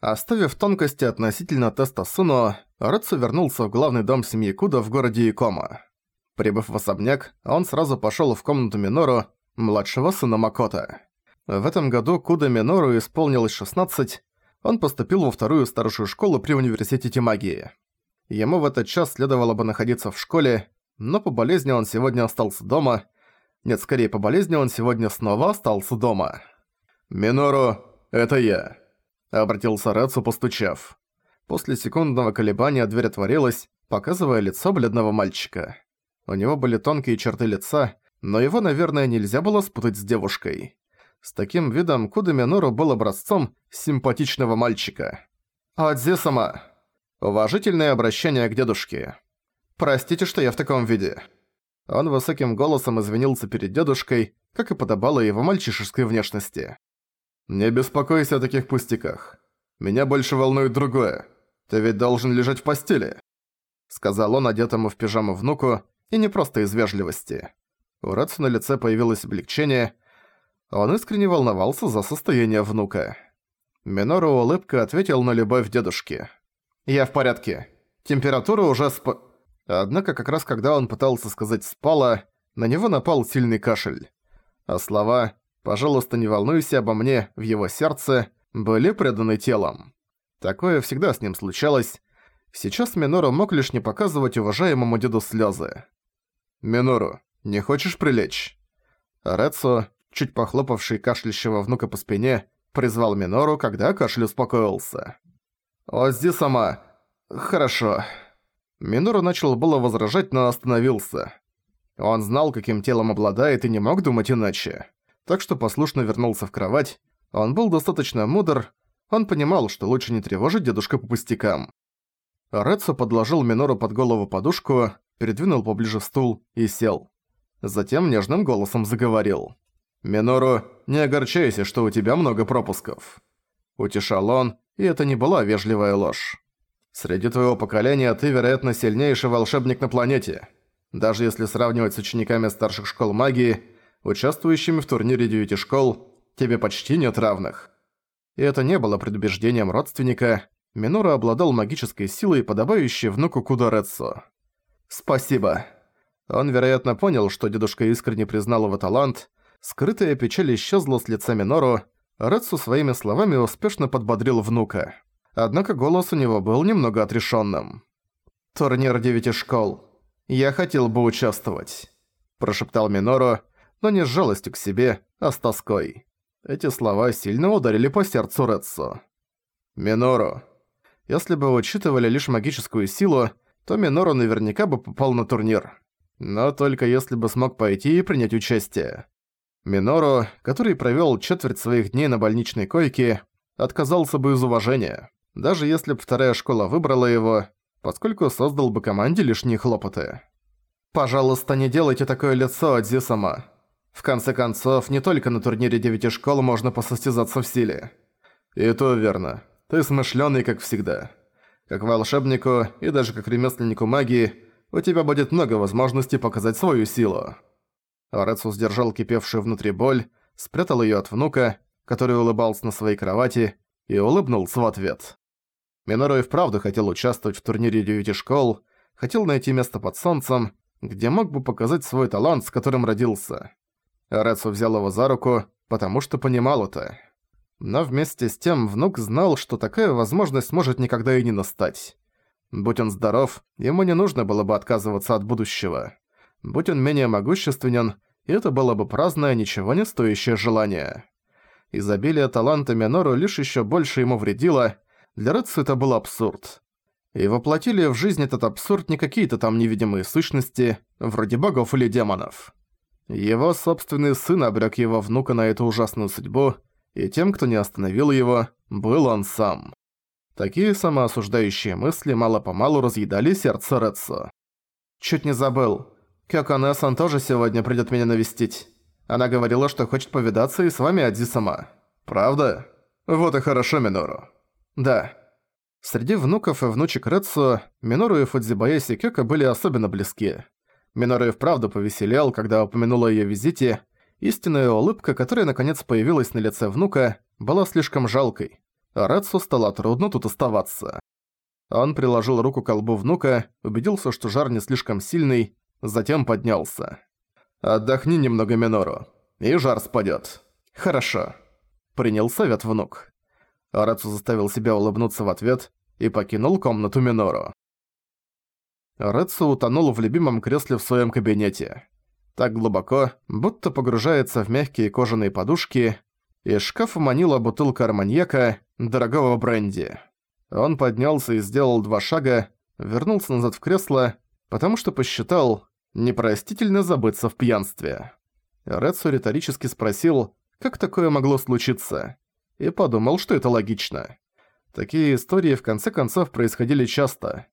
Оставив тонкости относительно теста Суно, Рэцу вернулся в главный дом семьи Куда в городе Икома. Прибыв в особняк, он сразу пошёл в комнату Минору, младшего сына Макота. В этом году Куда Минору исполнилось 16, он поступил во вторую старшую школу при университете магии. Ему в этот час следовало бы находиться в школе, но по болезни он сегодня остался дома. Нет, скорее по болезни он сегодня снова остался дома. «Минору, это я», — обратился Рэцу, постучав. После секундного колебания дверь отворилась, показывая лицо бледного мальчика. У него были тонкие черты лица, но его, наверное, нельзя было спутать с девушкой. С таким видом Куда Минору был образцом симпатичного мальчика. «Адзи-сама!» Уважительное обращение к дедушке. «Простите, что я в таком виде». Он высоким голосом извинился перед дедушкой, как и подобало его мальчишеской внешности. «Не беспокойся о таких пустяках. Меня больше волнует другое. Ты ведь должен лежать в постели», — сказал он одетому в пижаму внуку, и не просто из вежливости. У Рэдсу на лице появилось облегчение. Он искренне волновался за состояние внука. Минору улыбка ответил на любовь дедушки. «Я в порядке. Температура уже сп...» Однако как раз когда он пытался сказать «спала», на него напал сильный кашель. А слова «пожалуйста, не волнуйся обо мне» в его сердце были преданы телом. Такое всегда с ним случалось. Сейчас Минору мог лишь не показывать уважаемому деду слезы. «Минору, не хочешь прилечь?» Рецо, чуть похлопавший кашлящего внука по спине, призвал Минору, когда кашель успокоился. «Озди сама. Хорошо». Минору начал было возражать, но остановился. Он знал, каким телом обладает, и не мог думать иначе. Так что послушно вернулся в кровать. Он был достаточно мудр, он понимал, что лучше не тревожить дедушку по пустякам. Рецо подложил Минору под голову подушку, передвинул поближе стул и сел. Затем нежным голосом заговорил. «Минору, не огорчайся, что у тебя много пропусков». Утешал он, и это не была вежливая ложь. Среди твоего поколения ты, вероятно, сильнейший волшебник на планете. Даже если сравнивать с учениками старших школ магии, участвующими в турнире девяти школ, тебе почти нет равных. И это не было предубеждением родственника. Минора обладал магической силой, подобающей внуку Кударецу. «Спасибо». Он, вероятно, понял, что дедушка искренне признал его талант. Скрытая печаль исчезла с лица Минору, Рэдсу своими словами успешно подбодрил внука. Однако голос у него был немного отрешенным. «Турнир девяти школ. Я хотел бы участвовать», – прошептал Минору, но не с жалостью к себе, а с тоской. Эти слова сильно ударили по сердцу Рэдсу. «Минору. Если бы учитывали лишь магическую силу, то Минору наверняка бы попал на турнир. Но только если бы смог пойти и принять участие. Минору, который провёл четверть своих дней на больничной койке, отказался бы из уважения, даже если бы вторая школа выбрала его, поскольку создал бы команде лишние хлопоты. «Пожалуйста, не делайте такое лицо, Адзи-сама. В конце концов, не только на турнире девяти школ можно посостязаться в силе». «И то верно. Ты смышлёный, как всегда. Как волшебнику и даже как ремесленнику магии, у тебя будет много возможностей показать свою силу». Орецу сдержал кипевшую внутри боль, спрятал её от внука, который улыбался на своей кровати, и улыбнулся в ответ. Минору и вправду хотел участвовать в турнире девяти школ, хотел найти место под солнцем, где мог бы показать свой талант, с которым родился. Орецу взял его за руку, потому что понимал это. Но вместе с тем внук знал, что такая возможность может никогда и не настать. Будь он здоров, ему не нужно было бы отказываться от будущего. Будь он менее могущественен, это было бы праздное, ничего не стоящее желание. Изобилие таланта Минору лишь еще больше ему вредило, для Рэдсу это был абсурд. И воплотили в жизнь этот абсурд не какие-то там невидимые сущности, вроде богов или демонов. Его собственный сын обрек его внука на эту ужасную судьбу, и тем, кто не остановил его, был он сам. Такие самоосуждающие мысли мало-помалу разъедали сердце Рэдсу. «Чуть не забыл. Кёконэ-сан тоже сегодня придёт меня навестить. Она говорила, что хочет повидаться и с вами, Адзи сама. Правда? Вот и хорошо, Минору. Да. Среди внуков и внучек Рэдсу, Минору и Фудзибаеси Кёка были особенно близки. Минору и вправду повеселел, когда упомянула о её визите. Истинная улыбка, которая наконец появилась на лице внука, была слишком жалкой. Рацу стало трудно тут оставаться. Он приложил руку к колбу внука, убедился, что жар не слишком сильный, затем поднялся. «Отдохни немного, Минору, и жар спадёт». «Хорошо», — принял совет внук. Рацу заставил себя улыбнуться в ответ и покинул комнату Минору. Рацу утонул в любимом кресле в своем кабинете. Так глубоко, будто погружается в мягкие кожаные подушки, из шкафа манила бутылка арманьяка, дорогого бренди. Он поднялся и сделал два шага, вернулся назад в кресло, потому что посчитал непростительно забыться в пьянстве. Рецу риторически спросил, как такое могло случиться, и подумал, что это логично. Такие истории в конце концов происходили часто.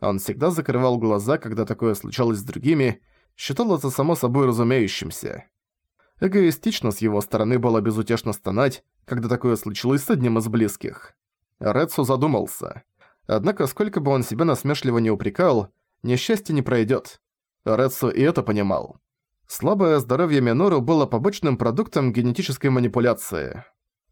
Он всегда закрывал глаза, когда такое случалось с другими, считал это само собой разумеющимся. Эгоистично с его стороны было безутешно стонать, когда такое случилось с одним из близких. Рэдсу задумался. Однако, сколько бы он себя насмешливо не упрекал, несчастье не пройдет. Рэдсу и это понимал. Слабое здоровье Минору было побочным продуктом генетической манипуляции.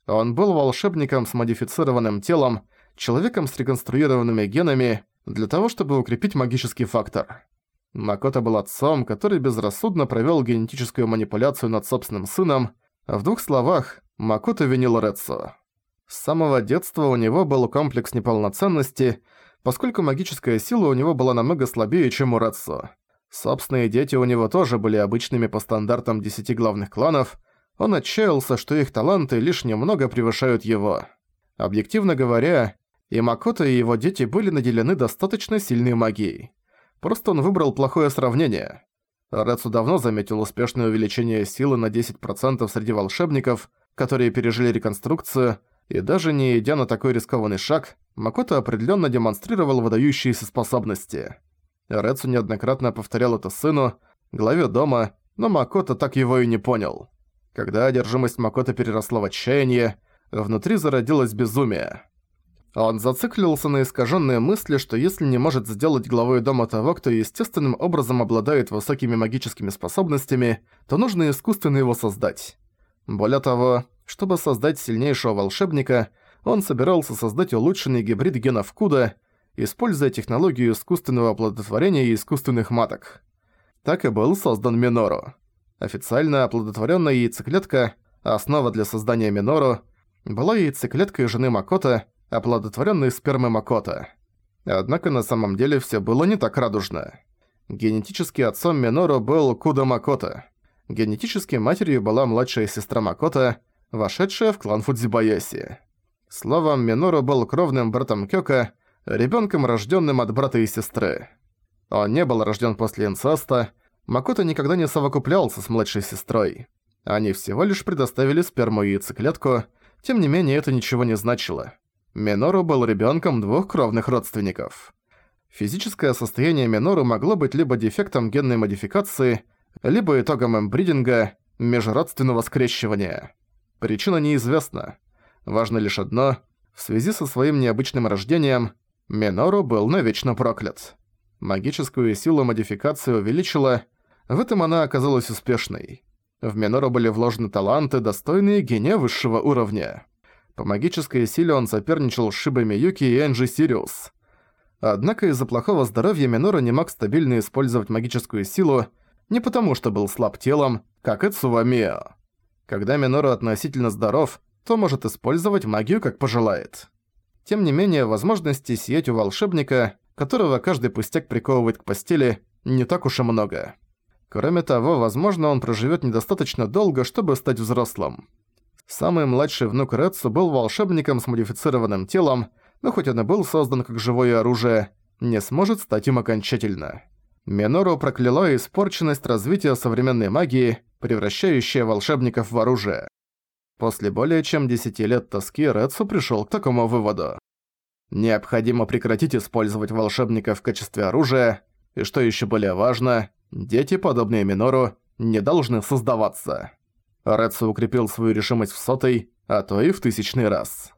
Он был волшебником с модифицированным телом, человеком с реконструированными генами, для того, чтобы укрепить магический фактор. Макото был отцом, который безрассудно провёл генетическую манипуляцию над собственным сыном, в двух словах Макото винил Рэдсу. С самого детства у него был комплекс неполноценности, поскольку магическая сила у него была намного слабее, чем у Рэдсу. Собственные дети у него тоже были обычными по стандартам десяти главных кланов, он отчаялся, что их таланты лишь немного превышают его. Объективно говоря, и Макото, и его дети были наделены достаточно сильной магией. Просто он выбрал плохое сравнение. Рэдсу давно заметил успешное увеличение силы на 10% среди волшебников, которые пережили реконструкцию, и даже не идя на такой рискованный шаг, Макото определенно демонстрировал выдающиеся способности. Рэдсу неоднократно повторял это сыну, главе дома, но Макото так его и не понял. Когда одержимость Макото переросла в отчаяние, внутри зародилось безумие. Он зациклился на искаженные мысли, что если не может сделать главой дома того, кто естественным образом обладает высокими магическими способностями, то нужно искусственно его создать. Более того, чтобы создать сильнейшего волшебника, он собирался создать улучшенный гибрид генов Куда, используя технологию искусственного оплодотворения и искусственных маток. Так и был создан Минору. Официально оплодотворенная яйцеклетка, основа для создания Минору, была яйцеклеткой жены Макота, оплодотворенной спермы Макота. Однако на самом деле все было не так радужно. Генетически отцом Минору был Куда Макота. Генетически матерью была младшая сестра Макота, вошедшая в клан Фудзибаяси. Словом, Минору был кровным братом Кёка, ребенком, рожденным от брата и сестры. Он не был рожден после инцеста, Макото никогда не совокуплялся с младшей сестрой. Они всего лишь предоставили сперму и яйцеклетку, тем не менее это ничего не значило. Минору был ребенком двух кровных родственников. Физическое состояние Минору могло быть либо дефектом генной модификации, либо итогом эмбридинга, межродственного скрещивания. Причина неизвестна. Важно лишь одно. В связи со своим необычным рождением, Минору был навечно проклят. Магическую силу модификации увеличила, в этом она оказалась успешной. В Минору были вложены таланты, достойные гения высшего уровня. По магической силе он соперничал с Шибой Миюки и Энджи Сириус. Однако из-за плохого здоровья Минору не мог стабильно использовать магическую силу, не потому что был слаб телом, как и Цувамио. Когда Минору относительно здоров, то может использовать магию как пожелает. Тем не менее, возможностей сиять у волшебника, которого каждый пустяк приковывает к постели, не так уж и много. Кроме того, возможно, он проживет недостаточно долго, чтобы стать взрослым. Самый младший внук Рэдсу был волшебником с модифицированным телом, но хоть он и был создан как живое оружие, не сможет стать им окончательно. Минору прокляла испорченность развития современной магии, превращающая волшебников в оружие. После более чем 10 лет тоски Рэдсу пришёл к такому выводу. Необходимо прекратить использовать волшебников в качестве оружия, и что ещё более важно, дети, подобные Минору, не должны создаваться. Рэдсу укрепил свою решимость в сотый, а то и в тысячный раз.